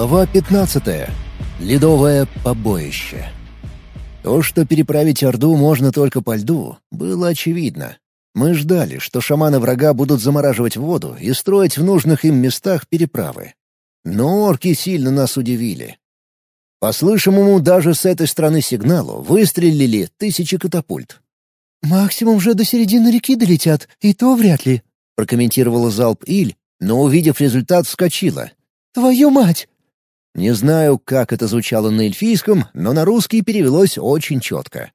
Глава 15. Ледовое побоище. То, что переправить Орду можно только по льду, было очевидно. Мы ждали, что шаманы врага будут замораживать воду и строить в нужных им местах переправы. Но орки сильно нас удивили. По слышимому даже с этой стороны сигналу выстрелили тысячи катапульт. «Максимум же до середины реки долетят, и то вряд ли», — прокомментировала залп Иль, но, увидев результат, вскочила. «Твою мать!» Не знаю, как это звучало на эльфийском, но на русский перевелось очень четко.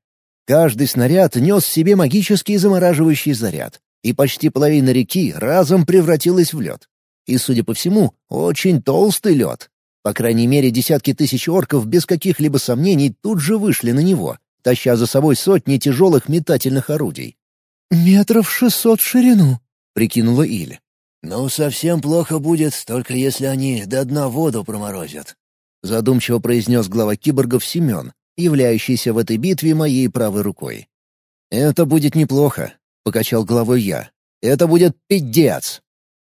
Каждый снаряд нес в себе магический замораживающий заряд, и почти половина реки разом превратилась в лед. И, судя по всему, очень толстый лед. По крайней мере, десятки тысяч орков без каких-либо сомнений тут же вышли на него, таща за собой сотни тяжелых метательных орудий. «Метров шестьсот в ширину», — прикинула Иль. «Ну, совсем плохо будет, только если они до дна воду проморозят», — задумчиво произнес глава киборгов Семен, являющийся в этой битве моей правой рукой. «Это будет неплохо», — покачал головой я. «Это будет пиздец.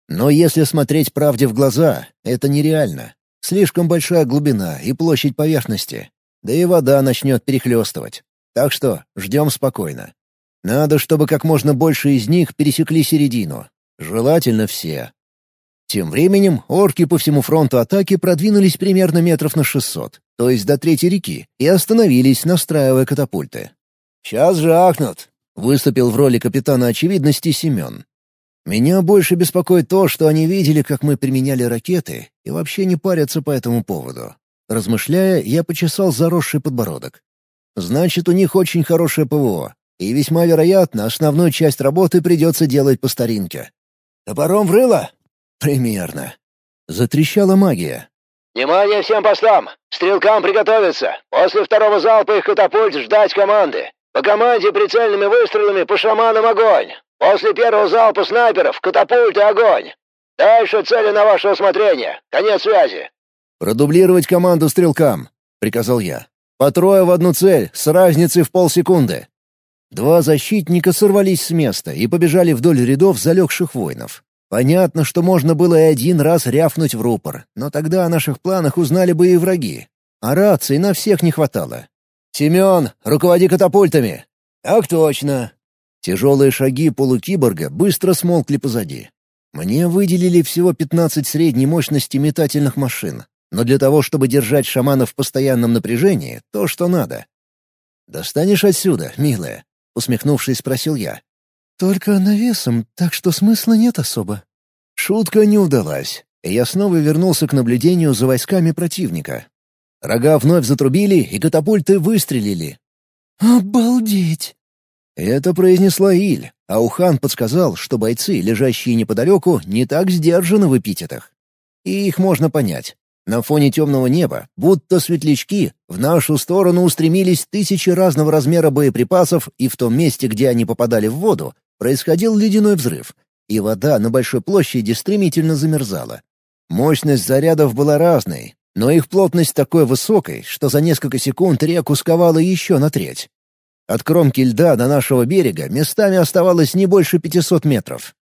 Но если смотреть правде в глаза, это нереально. Слишком большая глубина и площадь поверхности. Да и вода начнет перехлестывать. Так что ждем спокойно. Надо, чтобы как можно больше из них пересекли середину, Желательно все. Тем временем орки по всему фронту атаки продвинулись примерно метров на 600, то есть до третьей реки, и остановились, настраивая катапульты. «Сейчас же ахнут!» — выступил в роли капитана очевидности Семен. «Меня больше беспокоит то, что они видели, как мы применяли ракеты, и вообще не парятся по этому поводу». Размышляя, я почесал заросший подбородок. «Значит, у них очень хорошее ПВО, и весьма вероятно, основную часть работы придется делать по старинке. Топором врыло?» «Примерно». Затрещала магия. «Внимание всем постам! Стрелкам приготовиться! После второго залпа их катапульт ждать команды! По команде прицельными выстрелами по шаманам огонь! После первого залпа снайперов катапульты огонь! Дальше цели на ваше усмотрение! Конец связи!» «Продублировать команду стрелкам!» — приказал я. «По трое в одну цель, с разницей в полсекунды!» Два защитника сорвались с места и побежали вдоль рядов залегших воинов. Понятно, что можно было и один раз рявкнуть в рупор, но тогда о наших планах узнали бы и враги. А рации на всех не хватало. «Семен, руководи катапультами!» «Так точно!» Тяжелые шаги полукиборга быстро смолкли позади. Мне выделили всего 15 средней мощности метательных машин, но для того, чтобы держать шаманов в постоянном напряжении, то, что надо. «Достанешь отсюда, милая?» — усмехнувшись, спросил я. «Только навесом, так что смысла нет особо». Шутка не удалась, и я снова вернулся к наблюдению за войсками противника. Рога вновь затрубили, и катапульты выстрелили. «Обалдеть!» Это произнесла Иль, а Ухан подсказал, что бойцы, лежащие неподалеку, не так сдержаны в эпитетах. И их можно понять. На фоне темного неба, будто светлячки, в нашу сторону устремились тысячи разного размера боеприпасов, и в том месте, где они попадали в воду, происходил ледяной взрыв, и вода на большой площади стремительно замерзала. Мощность зарядов была разной, но их плотность такой высокой, что за несколько секунд реку сковала еще на треть. От кромки льда до нашего берега местами оставалось не больше 500 метров.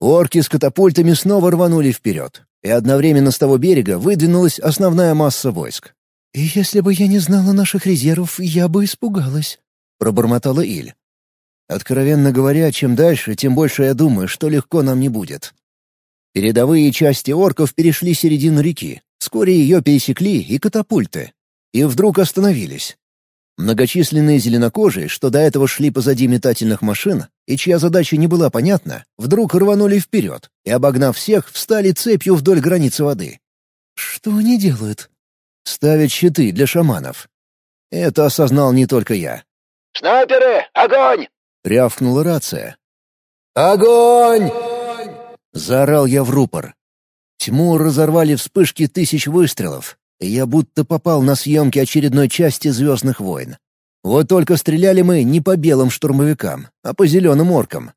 Орки с катапультами снова рванули вперед и одновременно с того берега выдвинулась основная масса войск. «Если бы я не знала наших резервов, я бы испугалась», — пробормотала Иль. «Откровенно говоря, чем дальше, тем больше я думаю, что легко нам не будет». Передовые части орков перешли середину реки, вскоре ее пересекли и катапульты. И вдруг остановились. Многочисленные зеленокожие, что до этого шли позади метательных машин, и чья задача не была понятна, вдруг рванули вперед и, обогнав всех, встали цепью вдоль границы воды. «Что они делают?» «Ставят щиты для шаманов». Это осознал не только я. «Снайперы, огонь!» — рявкнула рация. «Огонь!» — заорал я в рупор. Тьму разорвали вспышки тысяч выстрелов, и я будто попал на съемки очередной части «Звездных войн». Вот только стреляли мы не по белым штурмовикам, а по зеленым оркам.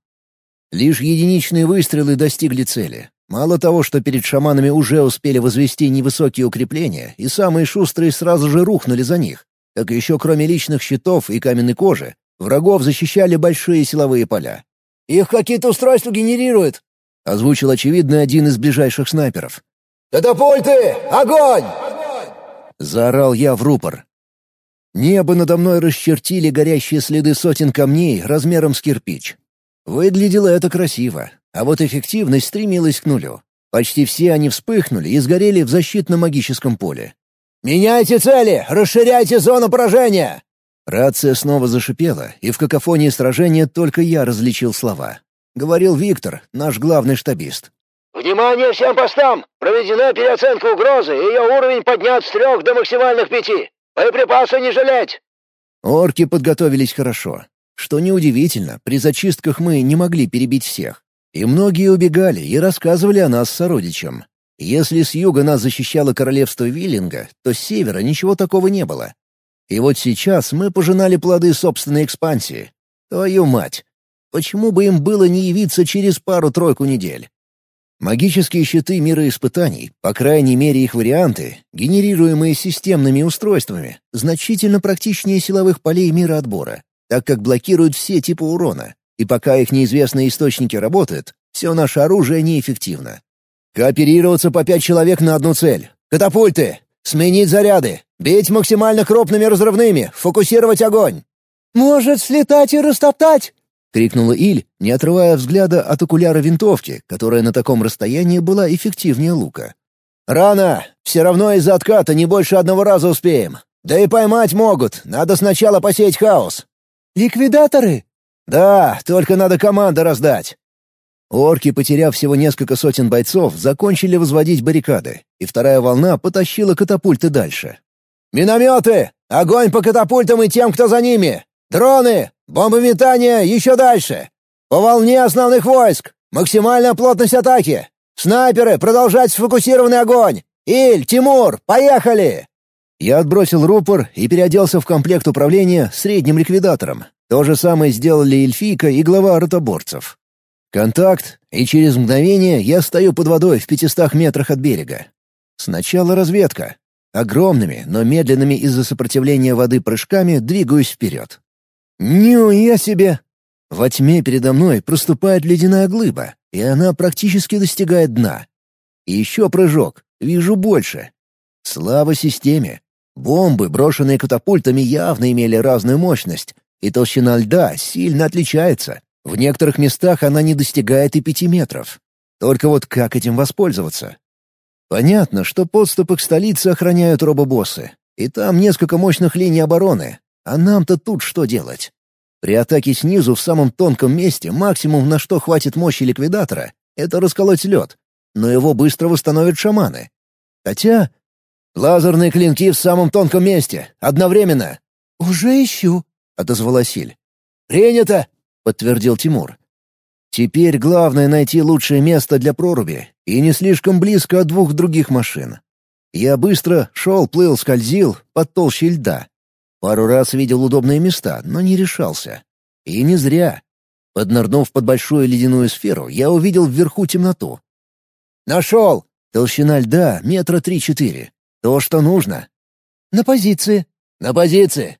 Лишь единичные выстрелы достигли цели. Мало того, что перед шаманами уже успели возвести невысокие укрепления, и самые шустрые сразу же рухнули за них, так еще кроме личных щитов и каменной кожи, врагов защищали большие силовые поля. «Их какие-то устройства генерируют», — озвучил очевидно один из ближайших снайперов. «Катапульты! Огонь!» — заорал я в рупор. Небо надо мной расчертили горящие следы сотен камней размером с кирпич. Выглядело это красиво, а вот эффективность стремилась к нулю. Почти все они вспыхнули и сгорели в защитно-магическом поле. «Меняйте цели! Расширяйте зону поражения!» Рация снова зашипела, и в какофонии сражения только я различил слова. Говорил Виктор, наш главный штабист. «Внимание всем постам! Проведена переоценка угрозы, и ее уровень поднят с трех до максимальных пяти. Боеприпасы не жалеть!» Орки подготовились хорошо. Что неудивительно, при зачистках мы не могли перебить всех. И многие убегали и рассказывали о нас сородичам. Если с юга нас защищало королевство Виллинга, то с севера ничего такого не было. И вот сейчас мы пожинали плоды собственной экспансии. Твою мать! Почему бы им было не явиться через пару-тройку недель? Магические щиты мира испытаний, по крайней мере их варианты, генерируемые системными устройствами, значительно практичнее силовых полей мира отбора, так как блокируют все типы урона, и пока их неизвестные источники работают, все наше оружие неэффективно. Кооперироваться по пять человек на одну цель. Катапульты! Сменить заряды! Бить максимально крупными разрывными! Фокусировать огонь! «Может, слетать и растоптать?» — крикнула Иль, не отрывая взгляда от окуляра винтовки, которая на таком расстоянии была эффективнее лука. «Рано! Все равно из-за отката не больше одного раза успеем. Да и поймать могут, надо сначала посеять хаос». «Ликвидаторы?» «Да, только надо команды раздать». Орки, потеряв всего несколько сотен бойцов, закончили возводить баррикады, и вторая волна потащила катапульты дальше. «Минометы! Огонь по катапультам и тем, кто за ними! Дроны! Бомбометание еще дальше! По волне основных войск! Максимальная плотность атаки! Снайперы, продолжать сфокусированный огонь! Иль, Тимур, поехали!» Я отбросил рупор и переоделся в комплект управления средним ликвидатором. То же самое сделали эльфийка и глава ротоборцев. Контакт, и через мгновение я стою под водой в пятистах метрах от берега. Сначала разведка. Огромными, но медленными из-за сопротивления воды прыжками двигаюсь вперед. Ню, я себе! Во тьме передо мной проступает ледяная глыба, и она практически достигает дна. И еще прыжок, вижу больше. Слава системе. Бомбы, брошенные катапультами, явно имели разную мощность, и толщина льда сильно отличается. В некоторых местах она не достигает и пяти метров. Только вот как этим воспользоваться? Понятно, что подступы к столице охраняют робобоссы, и там несколько мощных линий обороны, а нам-то тут что делать? При атаке снизу в самом тонком месте максимум, на что хватит мощи ликвидатора, это расколоть лед, но его быстро восстановят шаманы. Хотя... Лазерные клинки в самом тонком месте, одновременно. «Уже ищу», — отозвалась Силь. «Принято!» подтвердил Тимур. Теперь главное найти лучшее место для проруби и не слишком близко от двух других машин. Я быстро шел, плыл, скользил под толщей льда. Пару раз видел удобные места, но не решался. И не зря. Поднырнув под большую ледяную сферу, я увидел вверху темноту. «Нашел! Толщина льда метра три-четыре. То, что нужно». «На позиции». «На позиции».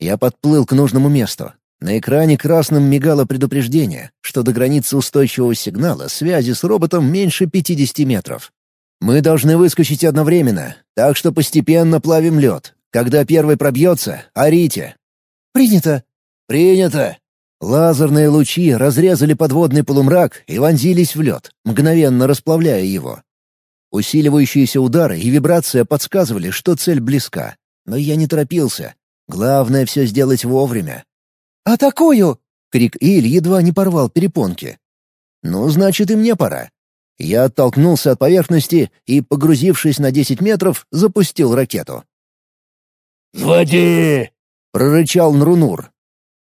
Я подплыл к нужному месту. На экране красным мигало предупреждение, что до границы устойчивого сигнала связи с роботом меньше 50 метров. Мы должны выскочить одновременно, так что постепенно плавим лед. Когда первый пробьется, орите. «Принято!» «Принято!» Лазерные лучи разрезали подводный полумрак и вонзились в лед, мгновенно расплавляя его. Усиливающиеся удары и вибрация подсказывали, что цель близка. Но я не торопился. Главное — все сделать вовремя. «Атакую!» — крик Иль едва не порвал перепонки. «Ну, значит, и мне пора». Я оттолкнулся от поверхности и, погрузившись на десять метров, запустил ракету. «Вводи!» — прорычал Нрунур.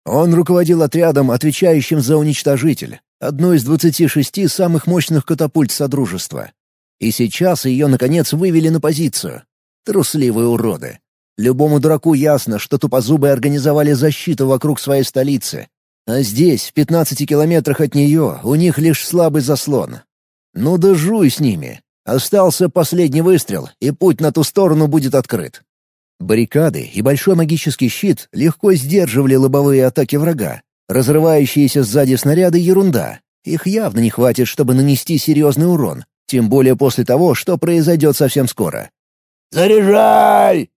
Он руководил отрядом, отвечающим за уничтожитель, одной из двадцати шести самых мощных катапульт Содружества. И сейчас ее, наконец, вывели на позицию. Трусливые уроды. Любому дураку ясно, что тупозубые организовали защиту вокруг своей столицы. А здесь, в пятнадцати километрах от нее, у них лишь слабый заслон. Ну да жуй с ними. Остался последний выстрел, и путь на ту сторону будет открыт. Баррикады и большой магический щит легко сдерживали лобовые атаки врага. Разрывающиеся сзади снаряды — ерунда. Их явно не хватит, чтобы нанести серьезный урон, тем более после того, что произойдет совсем скоро. «Заряжай!»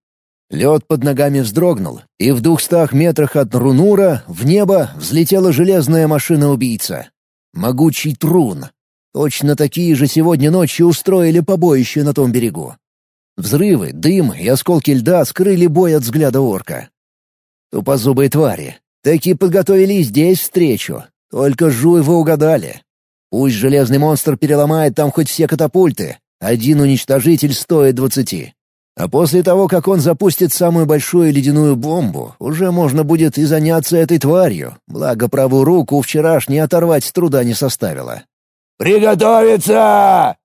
Лед под ногами вздрогнул, и в двухстах метрах от Рунура в небо взлетела железная машина-убийца. Могучий трун. Точно такие же сегодня ночью устроили побоище на том берегу. Взрывы, дым и осколки льда скрыли бой от взгляда орка. Тупозубые твари. Таки подготовили здесь встречу. Только жуй угадали. Пусть железный монстр переломает там хоть все катапульты. Один уничтожитель стоит двадцати. А после того, как он запустит самую большую ледяную бомбу, уже можно будет и заняться этой тварью, благо правую руку вчерашней оторвать труда не составило. «Приготовиться!»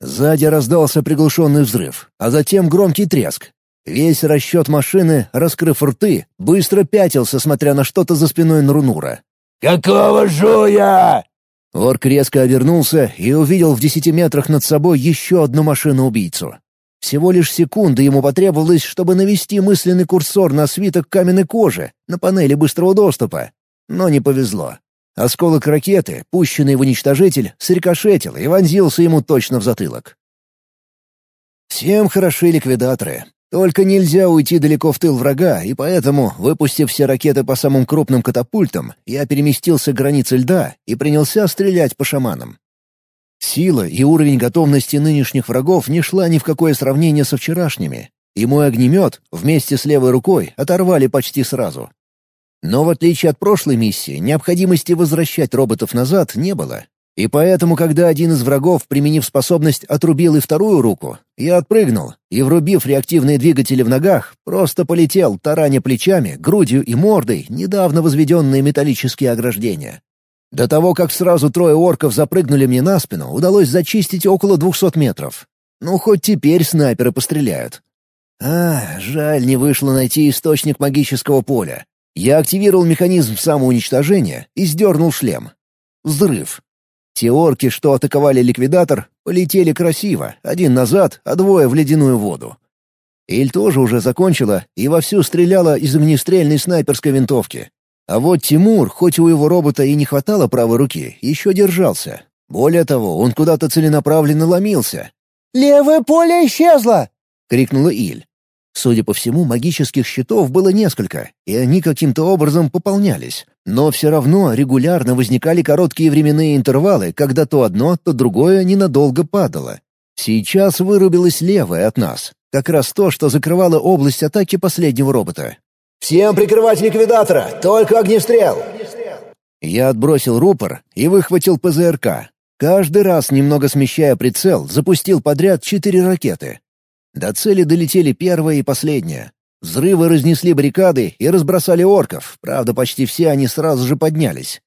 Сзади раздался приглушенный взрыв, а затем громкий треск. Весь расчет машины, раскрыв рты, быстро пятился, смотря на что-то за спиной Нрунура. «Какого жуя?» Орк резко обернулся и увидел в десяти метрах над собой еще одну машину-убийцу. Всего лишь секунды ему потребовалось, чтобы навести мысленный курсор на свиток каменной кожи на панели быстрого доступа. Но не повезло. Осколок ракеты, пущенный в уничтожитель, срикошетил и вонзился ему точно в затылок. Всем хороши ликвидаторы. Только нельзя уйти далеко в тыл врага, и поэтому, выпустив все ракеты по самым крупным катапультам, я переместился к границе льда и принялся стрелять по шаманам. Сила и уровень готовности нынешних врагов не шла ни в какое сравнение со вчерашними, и мой огнемет вместе с левой рукой оторвали почти сразу. Но в отличие от прошлой миссии, необходимости возвращать роботов назад не было. И поэтому, когда один из врагов, применив способность, отрубил и вторую руку, я отпрыгнул и, врубив реактивные двигатели в ногах, просто полетел, тараня плечами, грудью и мордой недавно возведенные металлические ограждения. До того, как сразу трое орков запрыгнули мне на спину, удалось зачистить около двухсот метров. Ну, хоть теперь снайперы постреляют. А, жаль, не вышло найти источник магического поля. Я активировал механизм самоуничтожения и сдернул шлем. Взрыв. Те орки, что атаковали ликвидатор, полетели красиво, один назад, а двое в ледяную воду. Иль тоже уже закончила и вовсю стреляла из огнестрельной снайперской винтовки. А вот Тимур, хоть у его робота и не хватало правой руки, еще держался. Более того, он куда-то целенаправленно ломился. «Левое поле исчезло!» — крикнула Иль. Судя по всему, магических щитов было несколько, и они каким-то образом пополнялись. Но все равно регулярно возникали короткие временные интервалы, когда то одно, то другое ненадолго падало. Сейчас вырубилось левое от нас. Как раз то, что закрывало область атаки последнего робота. «Всем прикрывать ликвидатора! Только огнестрел!» Я отбросил рупор и выхватил ПЗРК. Каждый раз, немного смещая прицел, запустил подряд четыре ракеты. До цели долетели первая и последняя. Взрывы разнесли баррикады и разбросали орков, правда, почти все они сразу же поднялись.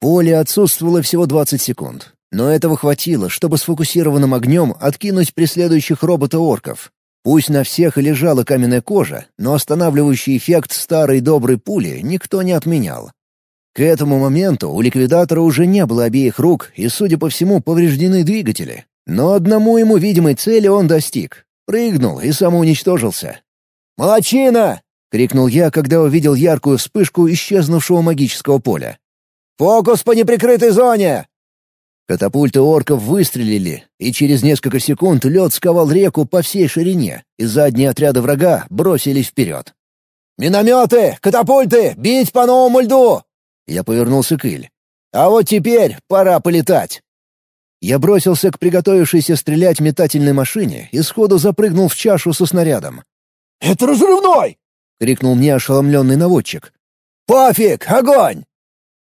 Поле отсутствовало всего 20 секунд, но этого хватило, чтобы сфокусированным огнем откинуть преследующих робота-орков. Пусть на всех и лежала каменная кожа, но останавливающий эффект старой доброй пули никто не отменял. К этому моменту у ликвидатора уже не было обеих рук и, судя по всему, повреждены двигатели. Но одному ему видимой цели он достиг. Прыгнул и самоуничтожился. «Молодчина!» — крикнул я, когда увидел яркую вспышку исчезнувшего магического поля. «Фокус по неприкрытой зоне!» Катапульты орков выстрелили, и через несколько секунд лед сковал реку по всей ширине, и задние отряды врага бросились вперед. «Минометы! Катапульты! Бить по новому льду!» Я повернулся к Иль. «А вот теперь пора полетать!» Я бросился к приготовившейся стрелять метательной машине и сходу запрыгнул в чашу со снарядом. «Это разрывной!» — крикнул мне ошеломленный наводчик. «Пофиг! Огонь!»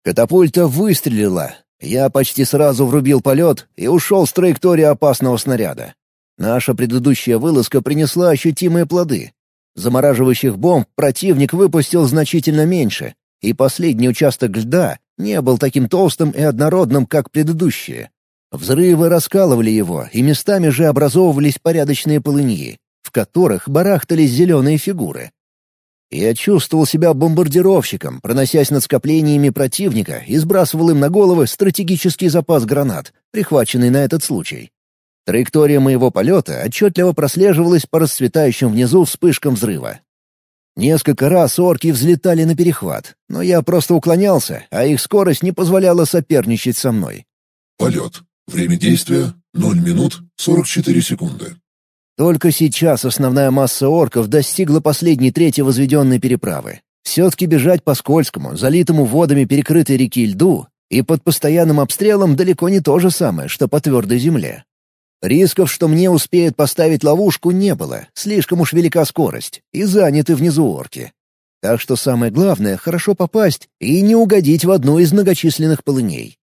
Катапульта выстрелила. Я почти сразу врубил полет и ушел с траектории опасного снаряда. Наша предыдущая вылазка принесла ощутимые плоды. Замораживающих бомб противник выпустил значительно меньше, и последний участок льда не был таким толстым и однородным, как предыдущие. Взрывы раскалывали его, и местами же образовывались порядочные полыньи, в которых барахтались зеленые фигуры. Я чувствовал себя бомбардировщиком, проносясь над скоплениями противника и сбрасывал им на головы стратегический запас гранат, прихваченный на этот случай. Траектория моего полета отчетливо прослеживалась по расцветающим внизу вспышкам взрыва. Несколько раз орки взлетали на перехват, но я просто уклонялся, а их скорость не позволяла соперничать со мной. Полет. Время действия — 0 минут 44 секунды. Только сейчас основная масса орков достигла последней трети возведенной переправы. Все-таки бежать по скользкому, залитому водами перекрытой реки льду и под постоянным обстрелом далеко не то же самое, что по твердой земле. Рисков, что мне успеют поставить ловушку, не было, слишком уж велика скорость, и заняты внизу орки. Так что самое главное — хорошо попасть и не угодить в одну из многочисленных полыней.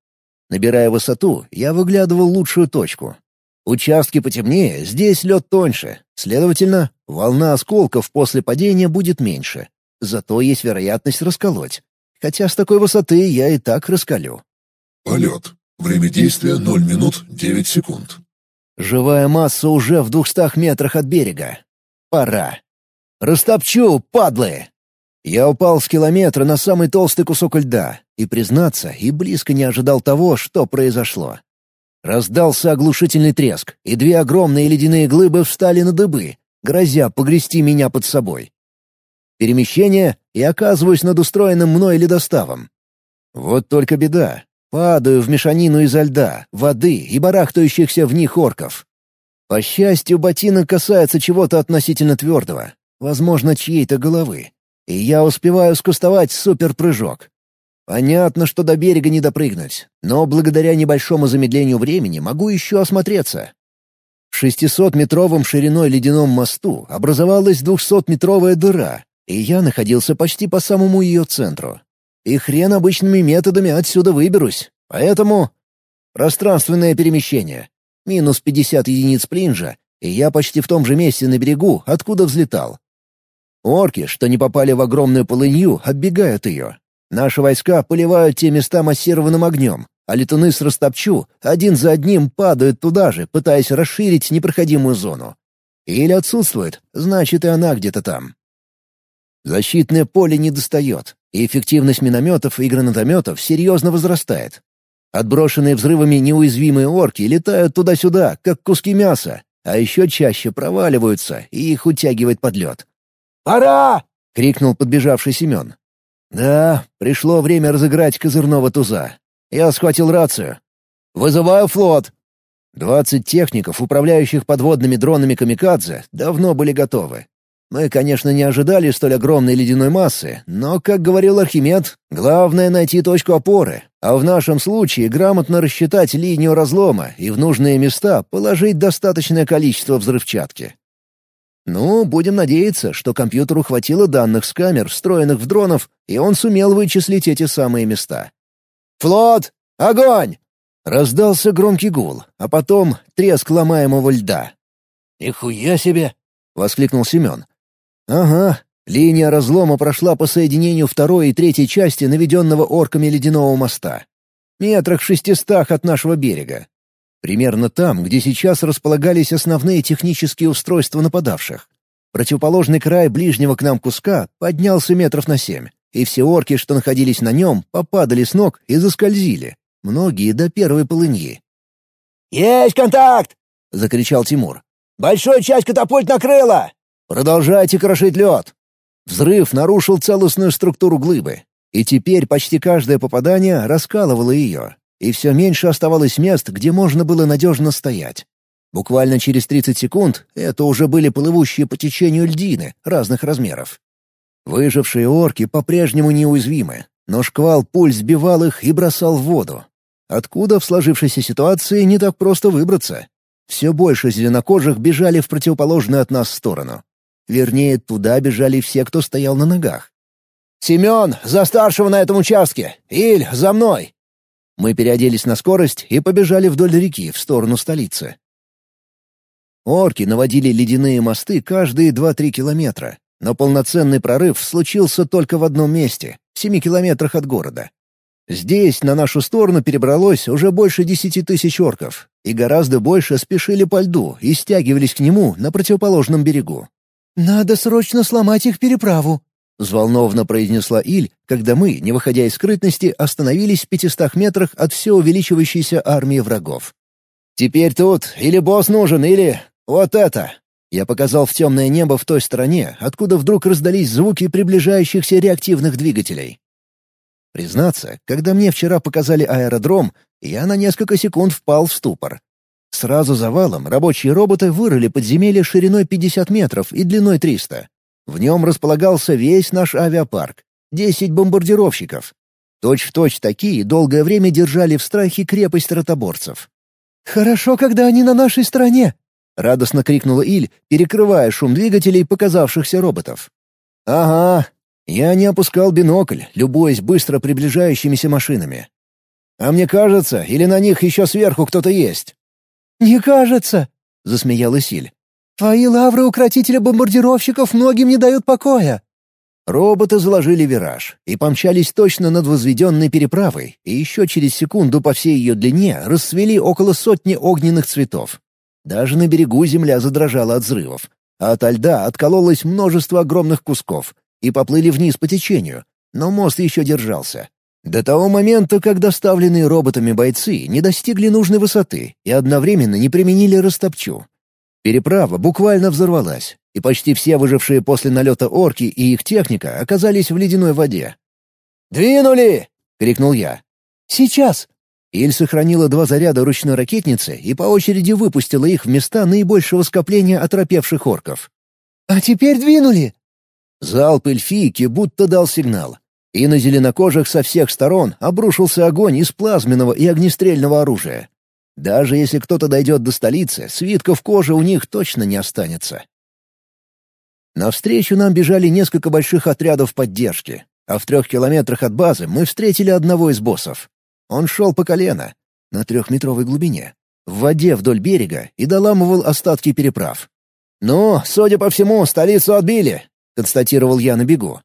Набирая высоту, я выглядывал лучшую точку. Участки потемнее, здесь лед тоньше, следовательно, волна осколков после падения будет меньше. Зато есть вероятность расколоть. Хотя с такой высоты я и так раскалю. Полет. Время действия 0 минут 9 секунд. Живая масса уже в двухстах метрах от берега. Пора. Растопчу, падлы! Я упал с километра на самый толстый кусок льда, и, признаться, и близко не ожидал того, что произошло. Раздался оглушительный треск, и две огромные ледяные глыбы встали на дыбы, грозя погрести меня под собой. Перемещение, и оказываюсь над устроенным мной ледоставом. Вот только беда. Падаю в мешанину изо льда, воды и барахтающихся в них орков. По счастью, ботинок касается чего-то относительно твердого, возможно, чьей-то головы. И я успеваю скустовать суперпрыжок. Понятно, что до берега не допрыгнуть, но благодаря небольшому замедлению времени могу еще осмотреться. В 600-метровом шириной ледяном мосту образовалась 200-метровая дыра, и я находился почти по самому ее центру. И хрен обычными методами отсюда выберусь, поэтому... Пространственное перемещение. Минус 50 единиц плинжа, и я почти в том же месте на берегу, откуда взлетал. Орки, что не попали в огромную полынью, оббегают ее. Наши войска поливают те места массированным огнем, а летуны с растопчу один за одним падают туда же, пытаясь расширить непроходимую зону. Или отсутствует, значит и она где-то там. Защитное поле не достает, и эффективность минометов и гранатометов серьезно возрастает. Отброшенные взрывами неуязвимые орки летают туда-сюда, как куски мяса, а еще чаще проваливаются, и их утягивает под лед. «Пора!» — крикнул подбежавший Семен. Да, пришло время разыграть козырного туза. Я схватил рацию. «Вызываю флот!» Двадцать техников, управляющих подводными дронами «Камикадзе», давно были готовы. Мы, конечно, не ожидали столь огромной ледяной массы, но, как говорил Архимед, главное — найти точку опоры, а в нашем случае грамотно рассчитать линию разлома и в нужные места положить достаточное количество взрывчатки. Ну, будем надеяться, что компьютеру хватило данных с камер, встроенных в дронов, и он сумел вычислить эти самые места. «Флот! Огонь!» Раздался громкий гул, а потом треск ломаемого льда. «Нихуя себе!» — воскликнул Семен. «Ага, линия разлома прошла по соединению второй и третьей части наведенного орками ледяного моста. Метрах шестистах от нашего берега. Примерно там, где сейчас располагались основные технические устройства нападавших. Противоположный край ближнего к нам куска поднялся метров на семь, и все орки, что находились на нем, попадали с ног и заскользили, многие до первой полыньи. «Есть контакт!» — закричал Тимур. «Большую часть катапульт накрыла!» «Продолжайте крошить лед!» Взрыв нарушил целостную структуру глыбы, и теперь почти каждое попадание раскалывало ее, и все меньше оставалось мест, где можно было надежно стоять. Буквально через 30 секунд это уже были плывущие по течению льдины разных размеров. Выжившие орки по-прежнему неуязвимы, но шквал пуль сбивал их и бросал в воду. Откуда в сложившейся ситуации не так просто выбраться? Все больше зеленокожих бежали в противоположную от нас сторону. Вернее, туда бежали все, кто стоял на ногах. «Семен, за старшего на этом участке! Иль, за мной!» Мы переоделись на скорость и побежали вдоль реки в сторону столицы. Орки наводили ледяные мосты каждые 2-3 километра, но полноценный прорыв случился только в одном месте, в 7 километрах от города. Здесь на нашу сторону перебралось уже больше десяти тысяч орков, и гораздо больше спешили по льду и стягивались к нему на противоположном берегу. «Надо срочно сломать их переправу», — взволнованно произнесла Иль, когда мы, не выходя из скрытности, остановились в пятистах метрах от все увеличивающейся армии врагов. «Теперь тут или босс нужен, или вот это!» Я показал в темное небо в той стороне, откуда вдруг раздались звуки приближающихся реактивных двигателей. Признаться, когда мне вчера показали аэродром, я на несколько секунд впал в ступор. Сразу за валом рабочие роботы вырыли подземелье шириной 50 метров и длиной 300. В нем располагался весь наш авиапарк. 10 бомбардировщиков. Точь-в-точь точь такие долгое время держали в страхе крепость ротоборцев. «Хорошо, когда они на нашей стороне!» — радостно крикнула Иль, перекрывая шум двигателей показавшихся роботов. «Ага». Я не опускал бинокль, любуясь быстро приближающимися машинами. «А мне кажется, или на них еще сверху кто-то есть?» «Не кажется», — засмеялась Иль. «Твои лавры укротителя бомбардировщиков многим не дают покоя». Роботы заложили вираж и помчались точно над возведенной переправой, и еще через секунду по всей ее длине расцвели около сотни огненных цветов. Даже на берегу земля задрожала от взрывов, а от льда откололось множество огромных кусков и поплыли вниз по течению, но мост еще держался. До того момента, как доставленные роботами бойцы не достигли нужной высоты и одновременно не применили растопчу. Переправа буквально взорвалась, и почти все выжившие после налета орки и их техника оказались в ледяной воде. «Двинули!» — крикнул я. «Сейчас!» Иль сохранила два заряда ручной ракетницы и по очереди выпустила их в места наибольшего скопления оторопевших орков. «А теперь двинули!» Залп эльфийки будто дал сигнал. И на зеленокожих со всех сторон обрушился огонь из плазменного и огнестрельного оружия. Даже если кто-то дойдет до столицы, свитков кожи у них точно не останется. Навстречу нам бежали несколько больших отрядов поддержки, а в трех километрах от базы мы встретили одного из боссов. Он шел по колено, на трехметровой глубине, в воде вдоль берега и доламывал остатки переправ. «Ну, судя по всему, столицу отбили», — констатировал я на бегу.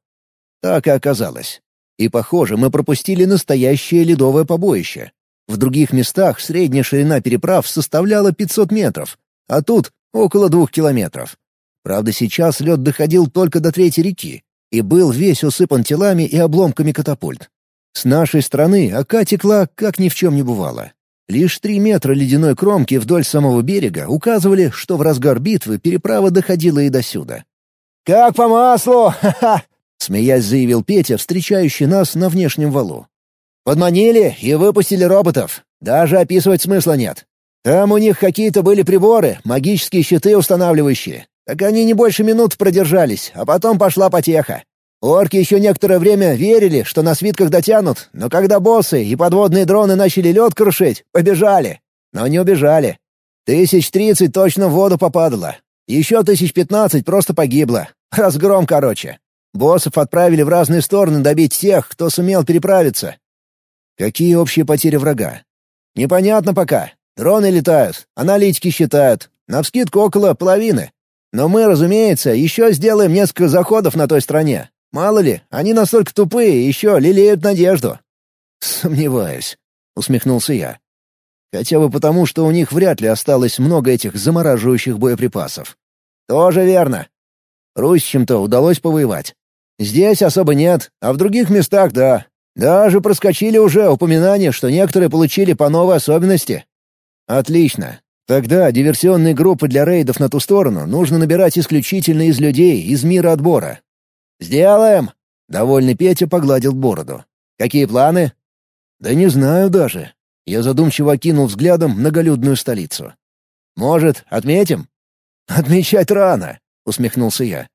Так и оказалось. И, похоже, мы пропустили настоящее ледовое побоище. В других местах средняя ширина переправ составляла 500 метров, а тут около двух километров. Правда, сейчас лед доходил только до третьей реки и был весь усыпан телами и обломками катапульт. С нашей стороны ока текла, как ни в чем не бывало. Лишь три метра ледяной кромки вдоль самого берега указывали, что в разгар битвы переправа доходила и до сюда. «Как по маслу! Ха-ха!» — смеясь заявил Петя, встречающий нас на внешнем валу. «Подманили и выпустили роботов. Даже описывать смысла нет. Там у них какие-то были приборы, магические щиты устанавливающие. Так они не больше минут продержались, а потом пошла потеха. Орки еще некоторое время верили, что на свитках дотянут, но когда боссы и подводные дроны начали лед крушить, побежали. Но не убежали. Тысяч тридцать точно в воду попадало. Еще тысяч пятнадцать просто погибло. Разгром, короче. Боссов отправили в разные стороны добить тех, кто сумел переправиться. Какие общие потери врага? Непонятно пока. Дроны летают, аналитики считают. Навскидку около половины. Но мы, разумеется, еще сделаем несколько заходов на той стороне. Мало ли, они настолько тупые, еще лелеют надежду». «Сомневаюсь», — усмехнулся я. «Хотя бы потому, что у них вряд ли осталось много этих замораживающих боеприпасов». «Тоже верно. Русичам-то удалось повоевать. Здесь особо нет, а в других местах — да. Даже проскочили уже упоминания, что некоторые получили по новой особенности». «Отлично. Тогда диверсионные группы для рейдов на ту сторону нужно набирать исключительно из людей из мира отбора. «Сделаем!» — довольный Петя погладил бороду. «Какие планы?» «Да не знаю даже». Я задумчиво окинул взглядом многолюдную столицу. «Может, отметим?» «Отмечать рано», — усмехнулся я.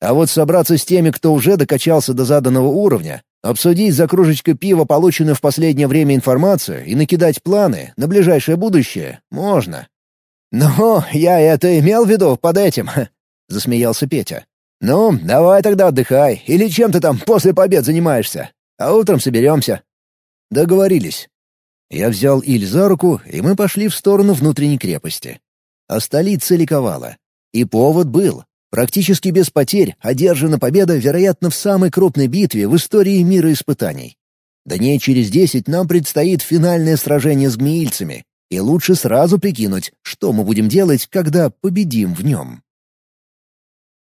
«А вот собраться с теми, кто уже докачался до заданного уровня, обсудить за кружечкой пива полученную в последнее время информацию и накидать планы на ближайшее будущее можно». «Ну, я это имел в виду под этим», — засмеялся Петя. «Ну, давай тогда отдыхай, или чем ты там после побед занимаешься? А утром соберемся». Договорились. Я взял Иль за руку, и мы пошли в сторону внутренней крепости. А столица ликовала. И повод был. Практически без потерь одержана победа, вероятно, в самой крупной битве в истории мира испытаний. Дней через десять нам предстоит финальное сражение с гмеильцами, и лучше сразу прикинуть, что мы будем делать, когда победим в нем.